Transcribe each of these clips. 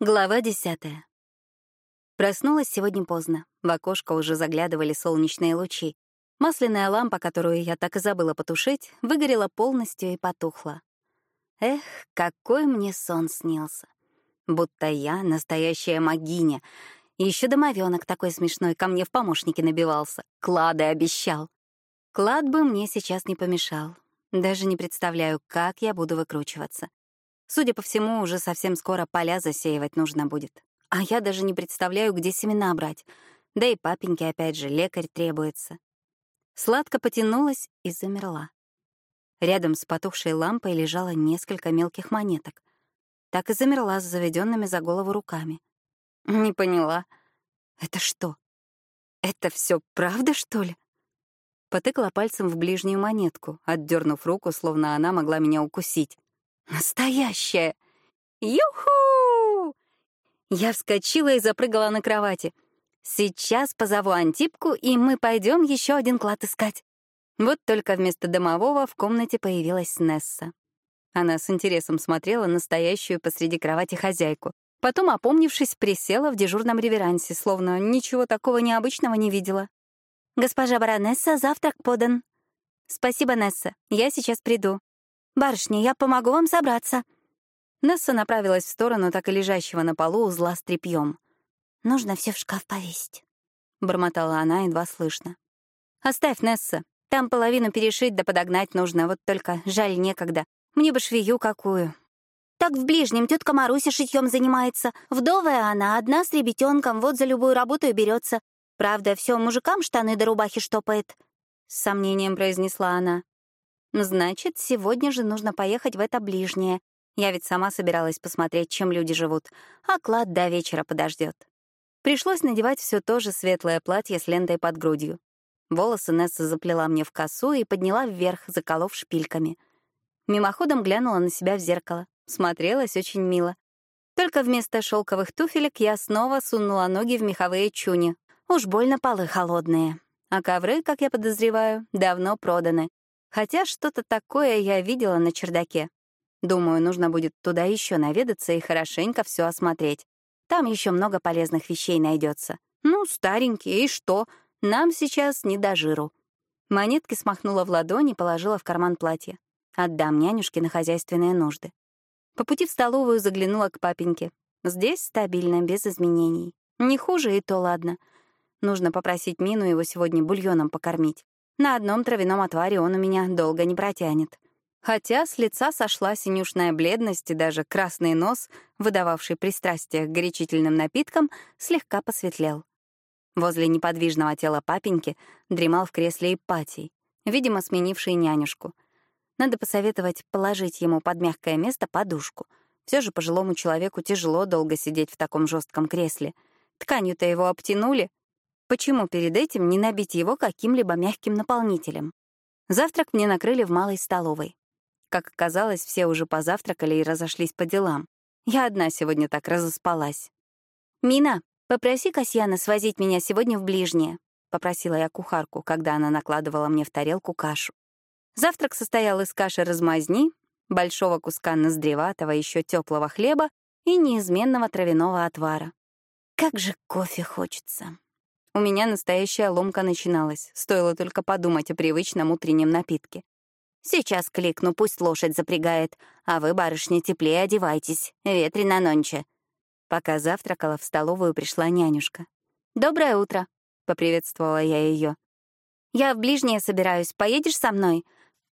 Глава десятая. Проснулась сегодня поздно. В окошко уже заглядывали солнечные лучи. Масляная лампа, которую я так и забыла потушить, выгорела полностью и потухла. Эх, какой мне сон снился. Будто я настоящая магиня. Еще домовенок такой смешной ко мне в помощники набивался. Клады обещал. Клад бы мне сейчас не помешал. Даже не представляю, как я буду выкручиваться. Судя по всему, уже совсем скоро поля засеивать нужно будет. А я даже не представляю, где семена брать. Да и папеньке, опять же, лекарь требуется. Сладко потянулась и замерла. Рядом с потухшей лампой лежало несколько мелких монеток. Так и замерла с заведенными за голову руками. Не поняла. Это что? Это все правда, что ли? Потыкала пальцем в ближнюю монетку, отдернув руку, словно она могла меня укусить. Настоящая! Юху! Я вскочила и запрыгала на кровати. Сейчас позову Антипку, и мы пойдем еще один клад искать. Вот только вместо домового в комнате появилась Несса. Она с интересом смотрела на стоящую посреди кровати хозяйку. Потом, опомнившись, присела в дежурном реверансе, словно ничего такого необычного не видела. «Госпожа баронесса, завтрак подан». «Спасибо, Несса. Я сейчас приду». «Барышня, я помогу вам собраться». Несса направилась в сторону так и лежащего на полу узла с тряпьем. «Нужно все в шкаф повесить», — бормотала она едва слышно. «Оставь, Несса. Там половину перешить да подогнать нужно, вот только жаль некогда. Мне бы швею какую». «Так в ближнем тетка Маруся шитьем занимается. Вдовая она, одна с ребятенком, вот за любую работу и берется. Правда, все мужикам штаны до рубахи штопает», — с сомнением произнесла она. Значит, сегодня же нужно поехать в это ближнее. Я ведь сама собиралась посмотреть, чем люди живут, а клад до вечера подождет. Пришлось надевать все то же светлое платье с лентой под грудью. Волосы Несса заплела мне в косу и подняла вверх, заколов шпильками. Мимоходом глянула на себя в зеркало. Смотрелась очень мило. Только вместо шелковых туфелек я снова сунула ноги в меховые чуни. Уж больно полы холодные. А ковры, как я подозреваю, давно проданы. Хотя что-то такое я видела на чердаке. Думаю, нужно будет туда еще наведаться и хорошенько все осмотреть. Там еще много полезных вещей найдется. Ну, старенькие, и что? Нам сейчас не до жиру. Монетки смахнула в ладони и положила в карман платья. Отдам нянюшке на хозяйственные нужды. По пути в столовую заглянула к папеньке. Здесь стабильно, без изменений. Не хуже, и то ладно. Нужно попросить Мину его сегодня бульоном покормить. На одном травяном отваре он у меня долго не протянет. Хотя с лица сошла синюшная бледность и даже красный нос, выдававший пристрастие к горячительным напиткам, слегка посветлел. Возле неподвижного тела папеньки дремал в кресле Ипатий, видимо, сменивший нянюшку. Надо посоветовать положить ему под мягкое место подушку. Все же пожилому человеку тяжело долго сидеть в таком жестком кресле. Тканью-то его обтянули, Почему перед этим не набить его каким-либо мягким наполнителем? Завтрак мне накрыли в малой столовой. Как оказалось, все уже позавтракали и разошлись по делам. Я одна сегодня так разоспалась. «Мина, попроси Касьяна свозить меня сегодня в ближнее», — попросила я кухарку, когда она накладывала мне в тарелку кашу. Завтрак состоял из каши размазни, большого куска ноздреватого, еще теплого хлеба и неизменного травяного отвара. Как же кофе хочется. У меня настоящая ломка начиналась, стоило только подумать о привычном утреннем напитке. «Сейчас кликну, пусть лошадь запрягает, а вы, барышня, теплее одевайтесь, ветрено нонче». Пока завтракала, в столовую пришла нянюшка. «Доброе утро», — поприветствовала я ее. «Я в ближнее собираюсь, поедешь со мной?»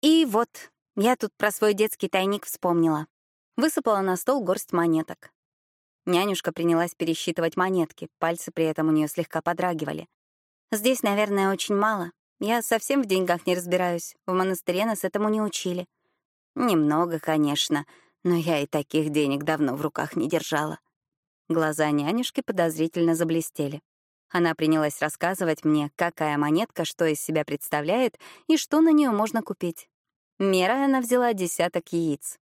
И вот, я тут про свой детский тайник вспомнила. Высыпала на стол горсть монеток. Нянюшка принялась пересчитывать монетки, пальцы при этом у нее слегка подрагивали. «Здесь, наверное, очень мало. Я совсем в деньгах не разбираюсь. В монастыре нас этому не учили». «Немного, конечно, но я и таких денег давно в руках не держала». Глаза нянюшки подозрительно заблестели. Она принялась рассказывать мне, какая монетка что из себя представляет и что на нее можно купить. Мерой она взяла десяток яиц.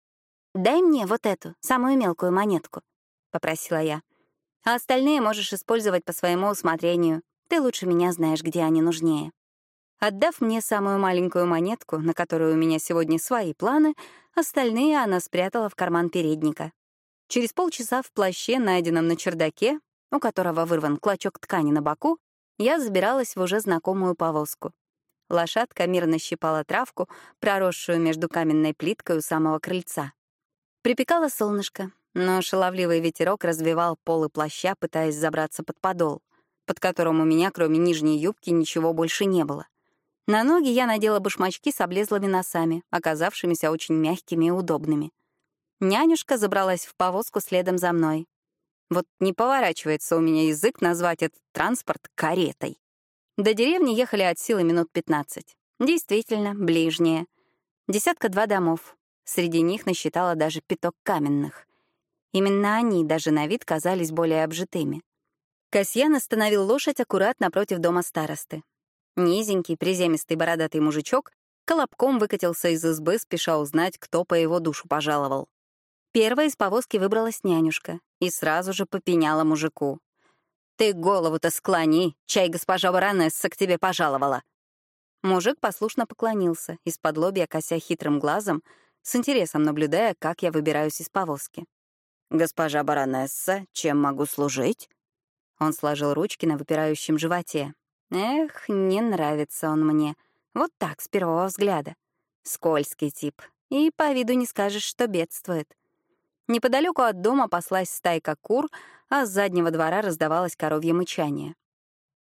«Дай мне вот эту, самую мелкую монетку», — попросила я. «А остальные можешь использовать по своему усмотрению. Ты лучше меня знаешь, где они нужнее». Отдав мне самую маленькую монетку, на которую у меня сегодня свои планы, остальные она спрятала в карман передника. Через полчаса в плаще, найденном на чердаке, у которого вырван клочок ткани на боку, я забиралась в уже знакомую повозку. Лошадка мирно щипала травку, проросшую между каменной плиткой у самого крыльца. Припекало солнышко, но шаловливый ветерок развивал полы плаща, пытаясь забраться под подол, под которым у меня, кроме нижней юбки, ничего больше не было. На ноги я надела башмачки с облезлыми носами, оказавшимися очень мягкими и удобными. Нянюшка забралась в повозку следом за мной. Вот не поворачивается у меня язык назвать этот транспорт каретой. До деревни ехали от силы минут 15. Действительно, ближнее. Десятка-два домов. Среди них насчитала даже пяток каменных. Именно они даже на вид казались более обжитыми. Касьян остановил лошадь аккурат напротив дома старосты. Низенький, приземистый бородатый мужичок колобком выкатился из избы, спеша узнать, кто по его душу пожаловал. Первая из повозки выбралась нянюшка и сразу же попеняла мужику. «Ты голову-то склони, чай госпожа Баронесса к тебе пожаловала». Мужик послушно поклонился, из-под лобья кося хитрым глазом, с интересом наблюдая, как я выбираюсь из повозки. «Госпожа Баронесса, чем могу служить?» Он сложил ручки на выпирающем животе. Эх, не нравится он мне. Вот так, с первого взгляда. Скользкий тип. И по виду не скажешь, что бедствует. Неподалеку от дома паслась стайка кур, а с заднего двора раздавалось коровье мычание.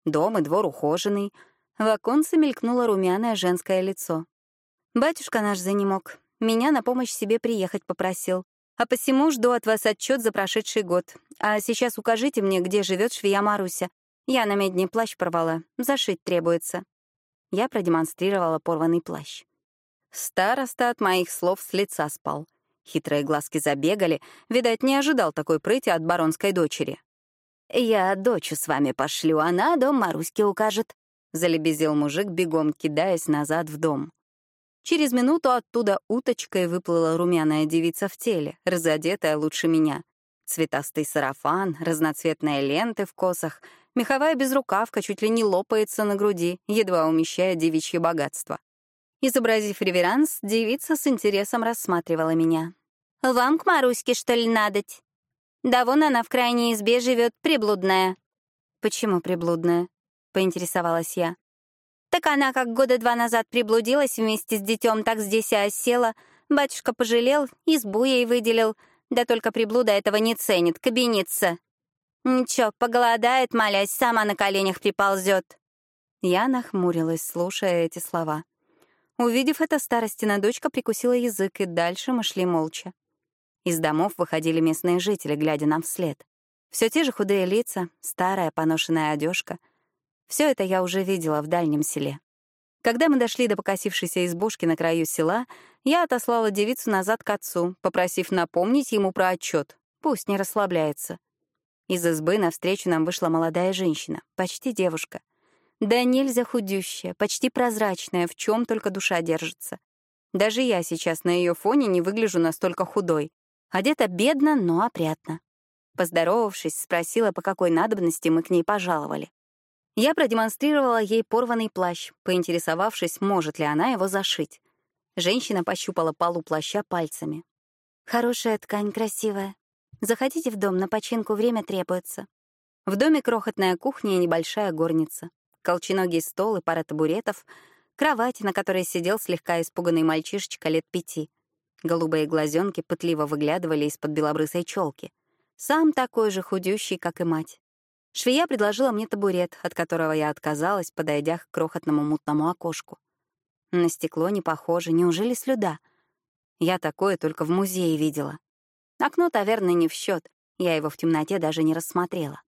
Дом и двор ухоженный. В оконце мелькнуло румяное женское лицо. «Батюшка наш занемог. Меня на помощь себе приехать попросил. А посему жду от вас отчет за прошедший год. А сейчас укажите мне, где живет швея Маруся. Я на медне плащ порвала. Зашить требуется». Я продемонстрировала порванный плащ. Староста от моих слов с лица спал. Хитрые глазки забегали, видать, не ожидал такой прыти от баронской дочери. «Я дочь с вами пошлю, она дом Маруське укажет», — залебезил мужик, бегом кидаясь назад в дом. Через минуту оттуда уточкой выплыла румяная девица в теле, разодетая лучше меня. Цветастый сарафан, разноцветные ленты в косах, меховая безрукавка чуть ли не лопается на груди, едва умещая девичье богатство. Изобразив реверанс, девица с интересом рассматривала меня. «Вам к Маруське, что ли, надоть? Да вон она в крайней избе живет, приблудная». «Почему приблудная?» — поинтересовалась я. «Так она как года два назад приблудилась вместе с детем, так здесь и осела. Батюшка пожалел, избу ей выделил. Да только приблуда этого не ценит, кабинится. Ничего, поголодает, молясь, сама на коленях приползет». Я нахмурилась, слушая эти слова. Увидев это, старостина дочка прикусила язык, и дальше мы шли молча. Из домов выходили местные жители, глядя нам вслед. Все те же худые лица, старая поношенная одежка. Все это я уже видела в дальнем селе. Когда мы дошли до покосившейся избушки на краю села, я отослала девицу назад к отцу, попросив напомнить ему про отчет. Пусть не расслабляется. Из избы навстречу нам вышла молодая женщина, почти девушка — да нельзя худющая, почти прозрачная, в чем только душа держится. Даже я сейчас на ее фоне не выгляжу настолько худой. Одета бедно, но опрятно. Поздоровавшись, спросила, по какой надобности мы к ней пожаловали. Я продемонстрировала ей порванный плащ, поинтересовавшись, может ли она его зашить. Женщина пощупала полу плаща пальцами. «Хорошая ткань, красивая. Заходите в дом, на починку время требуется». В доме крохотная кухня и небольшая горница колченогий стол и пара табуретов, кровать, на которой сидел слегка испуганный мальчишечка лет пяти. Голубые глазенки пытливо выглядывали из-под белобрысой челки. Сам такой же худющий, как и мать. Швея предложила мне табурет, от которого я отказалась, подойдя к крохотному мутному окошку. На стекло не похоже, неужели слюда? Я такое только в музее видела. Окно таверны не в счет, я его в темноте даже не рассмотрела.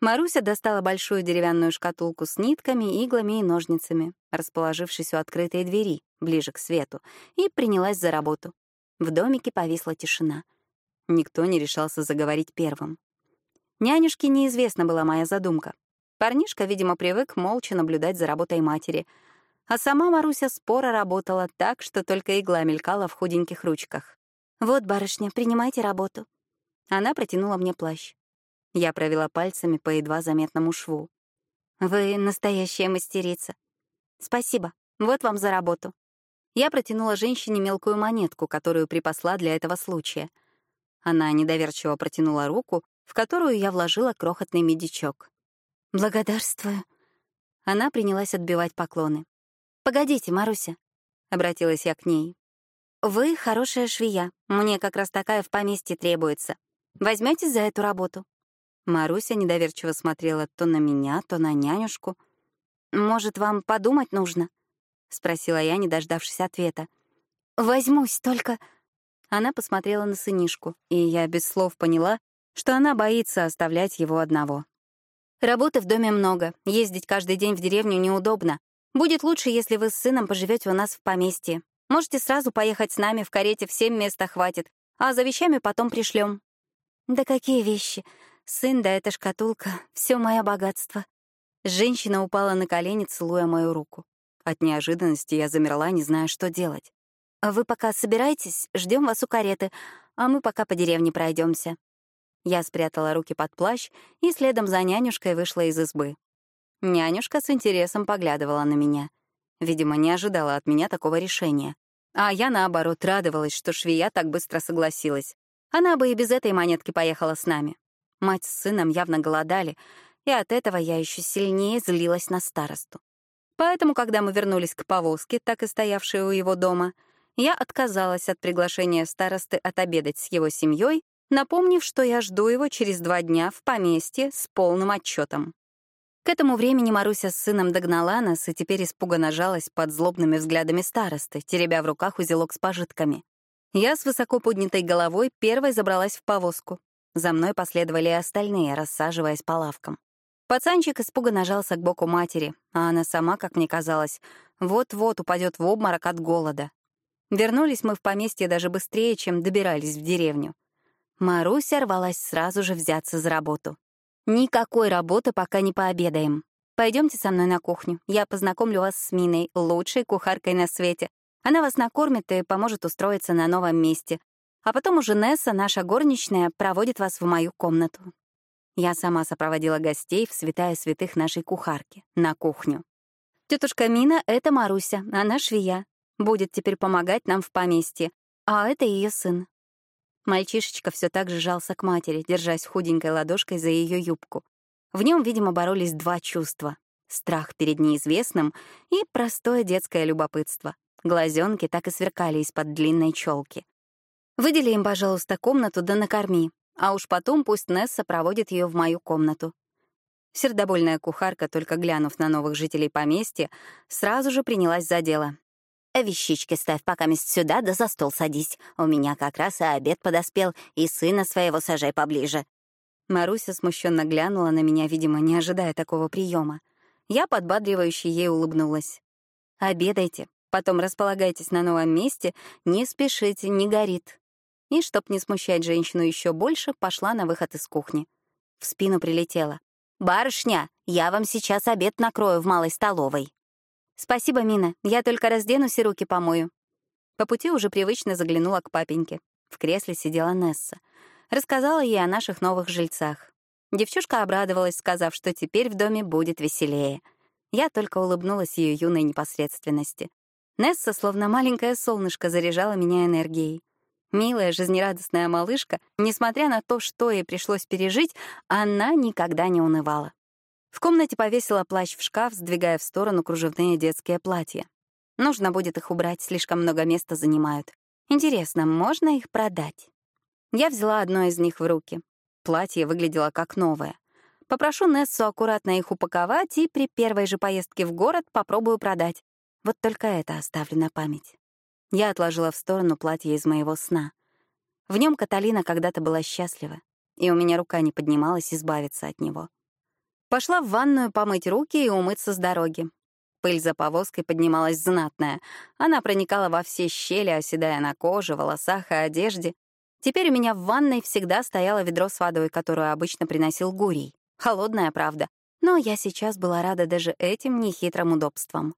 Маруся достала большую деревянную шкатулку с нитками, иглами и ножницами, расположившись у открытой двери, ближе к свету, и принялась за работу. В домике повисла тишина. Никто не решался заговорить первым. Нянюшке неизвестна была моя задумка. Парнишка, видимо, привык молча наблюдать за работой матери, а сама Маруся споро работала так, что только игла мелькала в худеньких ручках. «Вот, барышня, принимайте работу». Она протянула мне плащ. Я провела пальцами по едва заметному шву. «Вы настоящая мастерица. Спасибо. Вот вам за работу». Я протянула женщине мелкую монетку, которую припасла для этого случая. Она недоверчиво протянула руку, в которую я вложила крохотный медичок. «Благодарствую». Она принялась отбивать поклоны. «Погодите, Маруся», — обратилась я к ней. «Вы хорошая швея. Мне как раз такая в поместье требуется. Возьмётесь за эту работу?» Маруся недоверчиво смотрела то на меня, то на нянюшку. «Может, вам подумать нужно?» — спросила я, не дождавшись ответа. «Возьмусь, только...» Она посмотрела на сынишку, и я без слов поняла, что она боится оставлять его одного. «Работы в доме много, ездить каждый день в деревню неудобно. Будет лучше, если вы с сыном поживете у нас в поместье. Можете сразу поехать с нами, в карете всем места хватит, а за вещами потом пришлем. Да какие вещи? Сын да эта шкатулка — все мое богатство. Женщина упала на колени, целуя мою руку. От неожиданности я замерла, не зная, что делать. «Вы пока собирайтесь, ждем вас у кареты, а мы пока по деревне пройдемся. Я спрятала руки под плащ и следом за нянюшкой вышла из избы. Нянюшка с интересом поглядывала на меня. Видимо, не ожидала от меня такого решения. А я, наоборот, радовалась, что швея так быстро согласилась. Она бы и без этой монетки поехала с нами. Мать с сыном явно голодали, и от этого я еще сильнее злилась на старосту. Поэтому, когда мы вернулись к повозке, так и стоявшей у его дома, я отказалась от приглашения старосты отобедать с его семьей, напомнив, что я жду его через два дня в поместье с полным отчетом. К этому времени Маруся с сыном догнала нас и теперь испуганно жалась под злобными взглядами старосты, теребя в руках узелок с пожитками. Я с высоко поднятой головой первой забралась в повозку. За мной последовали и остальные, рассаживаясь по лавкам. Пацанчик испуганно жался к боку матери, а она сама, как мне казалось, вот-вот упадет в обморок от голода. Вернулись мы в поместье даже быстрее, чем добирались в деревню. Маруся рвалась сразу же взяться за работу. Никакой работы, пока не пообедаем. Пойдемте со мной на кухню. Я познакомлю вас с Миной, лучшей кухаркой на свете. Она вас накормит и поможет устроиться на новом месте. А потом уже Несса, наша горничная, проводит вас в мою комнату. Я сама сопроводила гостей в святая святых нашей кухарки, на кухню. Тетушка Мина — это Маруся, она швея. Будет теперь помогать нам в поместье. А это ее сын, Мальчишечка все так же жался к матери, держась худенькой ладошкой за ее юбку. В нем, видимо, боролись два чувства — страх перед неизвестным и простое детское любопытство. Глазенки так и сверкали из-под длинной челки. «Выдели им, пожалуйста, комнату да накорми, а уж потом пусть Несса проводит ее в мою комнату». Сердобольная кухарка, только глянув на новых жителей поместья, сразу же принялась за дело. Вещички ставь пока мест сюда, да за стол садись. У меня как раз и обед подоспел, и сына своего сажай поближе». Маруся смущенно глянула на меня, видимо, не ожидая такого приема. Я подбадривающе ей улыбнулась. «Обедайте, потом располагайтесь на новом месте, не спешите, не горит». И, чтоб не смущать женщину еще больше, пошла на выход из кухни. В спину прилетела. «Барышня, я вам сейчас обед накрою в малой столовой». «Спасибо, Мина. Я только разденусь и руки помою». По пути уже привычно заглянула к папеньке. В кресле сидела Несса. Рассказала ей о наших новых жильцах. Девчушка обрадовалась, сказав, что теперь в доме будет веселее. Я только улыбнулась ее юной непосредственности. Несса, словно маленькое солнышко, заряжала меня энергией. Милая, жизнерадостная малышка, несмотря на то, что ей пришлось пережить, она никогда не унывала. В комнате повесила плащ в шкаф, сдвигая в сторону кружевные детские платья. Нужно будет их убрать, слишком много места занимают. Интересно, можно их продать? Я взяла одно из них в руки. Платье выглядело как новое. Попрошу Нессу аккуратно их упаковать и при первой же поездке в город попробую продать. Вот только это оставлю на память. Я отложила в сторону платье из моего сна. В нем Каталина когда-то была счастлива, и у меня рука не поднималась избавиться от него. Пошла в ванную помыть руки и умыться с дороги. Пыль за повозкой поднималась знатная. Она проникала во все щели, оседая на коже, волосах и одежде. Теперь у меня в ванной всегда стояло ведро с водой, которую обычно приносил Гурий. Холодная, правда. Но я сейчас была рада даже этим нехитрым удобствам.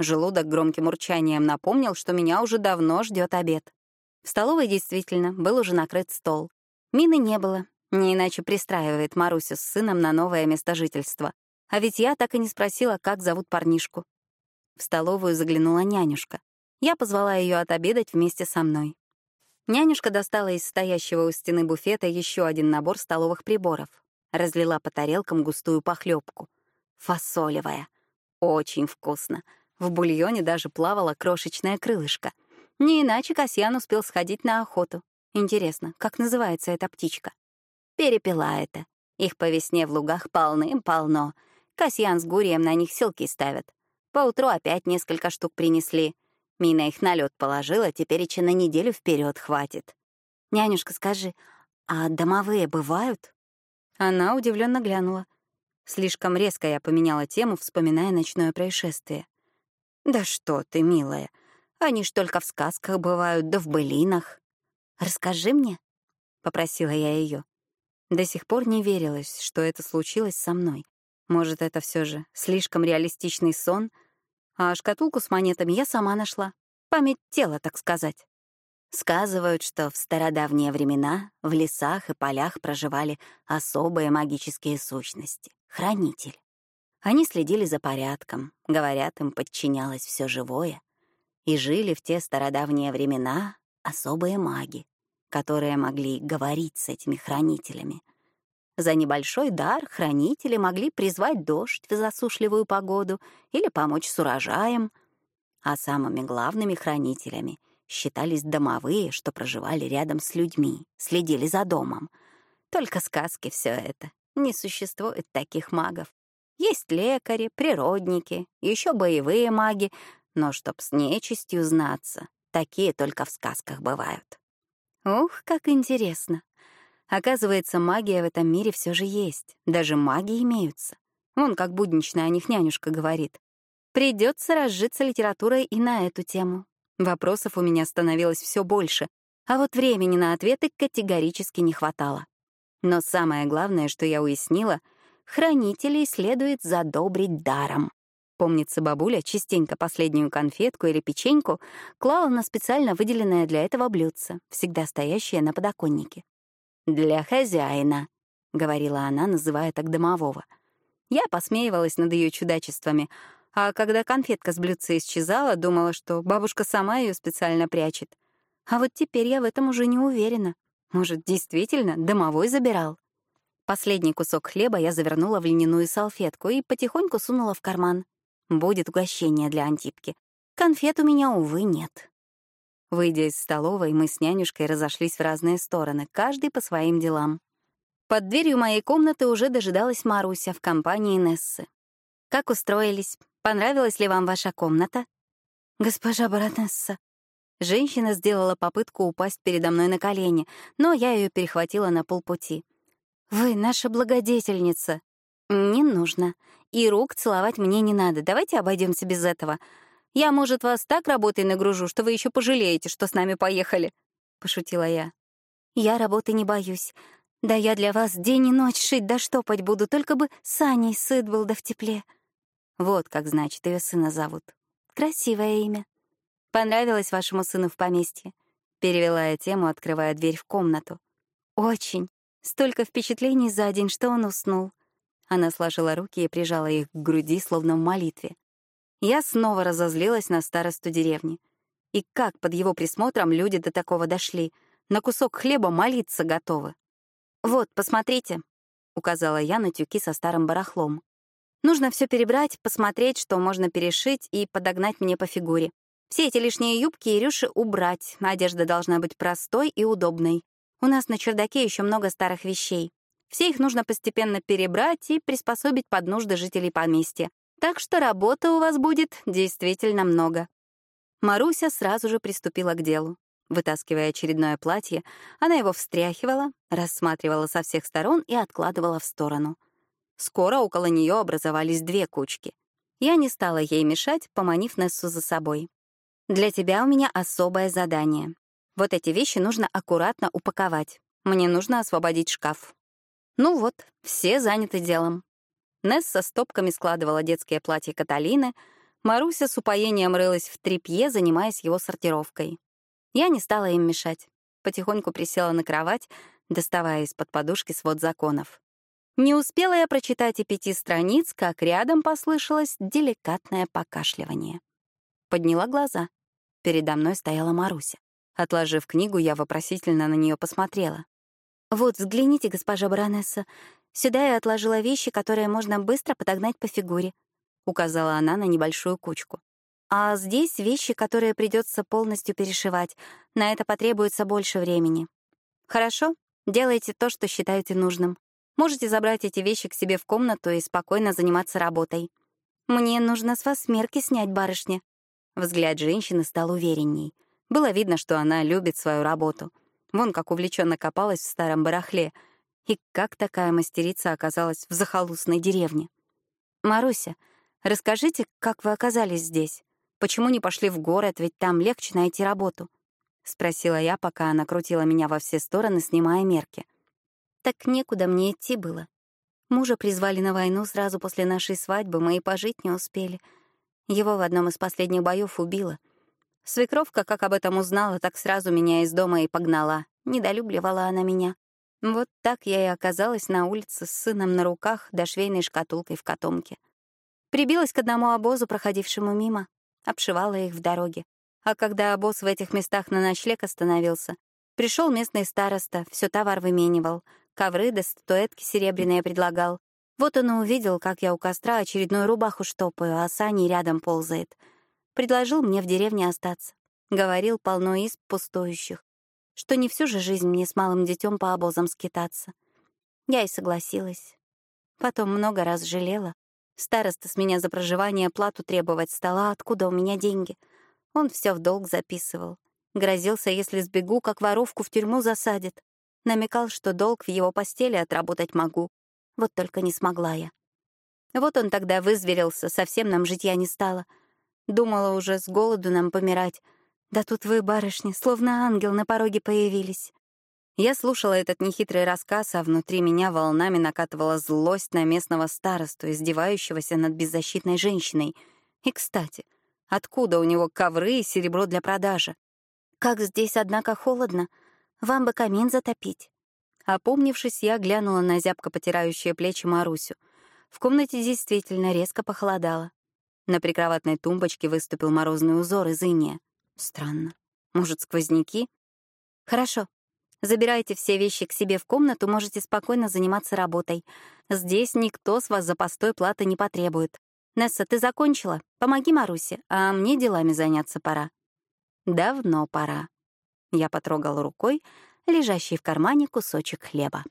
Желудок громким урчанием напомнил, что меня уже давно ждет обед. В столовой действительно был уже накрыт стол. Мины не было, не иначе пристраивает Марусю с сыном на новое место жительства. А ведь я так и не спросила, как зовут парнишку. В столовую заглянула нянюшка. Я позвала ее отобедать вместе со мной. Нянюшка достала из стоящего у стены буфета еще один набор столовых приборов. Разлила по тарелкам густую похлебку. Фасолевая. Очень вкусно. В бульоне даже плавало крошечное крылышко. Не иначе Касьян успел сходить на охоту. Интересно, как называется эта птичка? Перепела это. Их по весне в лугах полным-полно. Касьян с Гурием на них селки ставят. Поутру опять несколько штук принесли. Мина их на лед положила, теперь еще на неделю вперед хватит. «Нянюшка, скажи, а домовые бывают?» Она удивленно глянула. Слишком резко я поменяла тему, вспоминая ночное происшествие. «Да что ты, милая, они ж только в сказках бывают, да в былинах. Расскажи мне», — попросила я ее. До сих пор не верилось, что это случилось со мной. Может, это все же слишком реалистичный сон, а шкатулку с монетами я сама нашла. Память тела, так сказать. Сказывают, что в стародавние времена в лесах и полях проживали особые магические сущности — хранитель. Они следили за порядком, говорят, им подчинялось все живое. И жили в те стародавние времена особые маги, которые могли говорить с этими хранителями. За небольшой дар хранители могли призвать дождь в засушливую погоду или помочь с урожаем, а самыми главными хранителями считались домовые, что проживали рядом с людьми, следили за домом. Только сказки все это. Не существует таких магов. Есть лекари, природники, еще боевые маги, но чтоб с нечистью знаться, такие только в сказках бывают. Ух, как интересно. Оказывается, магия в этом мире все же есть. Даже маги имеются. Вон как буднично о них нянюшка говорит. Придется разжиться литературой и на эту тему. Вопросов у меня становилось все больше, а вот времени на ответы категорически не хватало. Но самое главное, что я уяснила, хранителей следует задобрить даром. Помнится, бабуля частенько последнюю конфетку или печеньку клала на специально выделенное для этого блюдце, всегда стоящее на подоконнике. «Для хозяина», — говорила она, называя так домового. Я посмеивалась над ее чудачествами, а когда конфетка с блюдца исчезала, думала, что бабушка сама ее специально прячет. А вот теперь я в этом уже не уверена. Может, действительно, домовой забирал? Последний кусок хлеба я завернула в льняную салфетку и потихоньку сунула в карман. Будет угощение для Антипки. Конфет у меня, увы, нет. Выйдя из столовой, мы с нянюшкой разошлись в разные стороны, каждый по своим делам. Под дверью моей комнаты уже дожидалась Маруся в компании Нессы. «Как устроились? Понравилась ли вам ваша комната?» «Госпожа баронесса». Женщина сделала попытку упасть передо мной на колени, но я ее перехватила на полпути. «Вы наша благодетельница». «Не нужно. И рук целовать мне не надо. Давайте обойдемся без этого. Я, может, вас так работой нагружу, что вы еще пожалеете, что с нами поехали», — пошутила я. «Я работы не боюсь. Да я для вас день и ночь шить да штопать буду, только бы Саней сыт был да в тепле». Вот как, значит, ее сына зовут. Красивое имя. Понравилось вашему сыну в поместье? Перевела я тему, открывая дверь в комнату. Очень. Столько впечатлений за день, что он уснул. Она сложила руки и прижала их к груди, словно в молитве. Я снова разозлилась на старосту деревни. И как под его присмотром люди до такого дошли? На кусок хлеба молиться готовы. «Вот, посмотрите», — указала я на тюки со старым барахлом. «Нужно все перебрать, посмотреть, что можно перешить и подогнать мне по фигуре. Все эти лишние юбки и рюши убрать, одежда должна быть простой и удобной. У нас на чердаке еще много старых вещей. Все их нужно постепенно перебрать и приспособить под нужды жителей поместья. Так что работы у вас будет действительно много. Маруся сразу же приступила к делу. Вытаскивая очередное платье, она его встряхивала, рассматривала со всех сторон и откладывала в сторону. Скоро около нее образовались две кучки. Я не стала ей мешать, поманив Нессу за собой. «Для тебя у меня особое задание. Вот эти вещи нужно аккуратно упаковать. Мне нужно освободить шкаф. Ну вот, все заняты делом. Несса стопками складывала детские платья Каталины, Маруся с упоением рылась в тряпье, занимаясь его сортировкой. Я не стала им мешать. Потихоньку присела на кровать, доставая из-под подушки свод законов. Не успела я прочитать и пяти страниц, как рядом послышалось деликатное покашливание. Подняла глаза. Передо мной стояла Маруся. Отложив книгу, я вопросительно на нее посмотрела. «Вот, взгляните, госпожа баронесса. Сюда я отложила вещи, которые можно быстро подогнать по фигуре», — указала она на небольшую кучку. «А здесь вещи, которые придется полностью перешивать. На это потребуется больше времени. Хорошо? Делайте то, что считаете нужным. Можете забрать эти вещи к себе в комнату и спокойно заниматься работой. Мне нужно с вас мерки снять, барышня». Взгляд женщины стал уверенней. Было видно, что она любит свою работу. Вон как увлеченно копалась в старом барахле. И как такая мастерица оказалась в захолустной деревне. «Маруся, расскажите, как вы оказались здесь? Почему не пошли в город, ведь там легче найти работу?» — спросила я, пока она крутила меня во все стороны, снимая мерки. Так некуда мне идти было. Мужа призвали на войну сразу после нашей свадьбы, мы и пожить не успели. Его в одном из последних боев убило — Свекровка, как об этом узнала, так сразу меня из дома и погнала. Недолюбливала она меня. Вот так я и оказалась на улице с сыном на руках да швейной шкатулкой в котомке. Прибилась к одному обозу, проходившему мимо, обшивала их в дороге. А когда обоз в этих местах на ночлег остановился, пришел местный староста, все товар выменивал, ковры да статуэтки серебряные предлагал. Вот он и увидел, как я у костра очередную рубаху штопаю, а Сани рядом ползает — Предложил мне в деревне остаться. Говорил полно из пустующих, что не всю же жизнь мне с малым детем по обозам скитаться. Я и согласилась. Потом много раз жалела. Староста с меня за проживание плату требовать стала, откуда у меня деньги. Он все в долг записывал. Грозился, если сбегу, как воровку в тюрьму засадит. Намекал, что долг в его постели отработать могу. Вот только не смогла я. Вот он тогда вызверился, совсем нам житья не стало — Думала уже с голоду нам помирать. Да тут вы, барышни, словно ангел на пороге появились. Я слушала этот нехитрый рассказ, а внутри меня волнами накатывала злость на местного старосту, издевающегося над беззащитной женщиной. И, кстати, откуда у него ковры и серебро для продажи? Как здесь, однако, холодно. Вам бы камин затопить. Опомнившись, я глянула на зябко потирающие плечи Марусю. В комнате действительно резко похолодало. На прикроватной тумбочке выступил морозный узор из иния. Странно. Может, сквозняки? Хорошо. Забирайте все вещи к себе в комнату, можете спокойно заниматься работой. Здесь никто с вас за постой платы не потребует. Несса, ты закончила? Помоги Марусе, а мне делами заняться пора. Давно пора. Я потрогала рукой лежащий в кармане кусочек хлеба.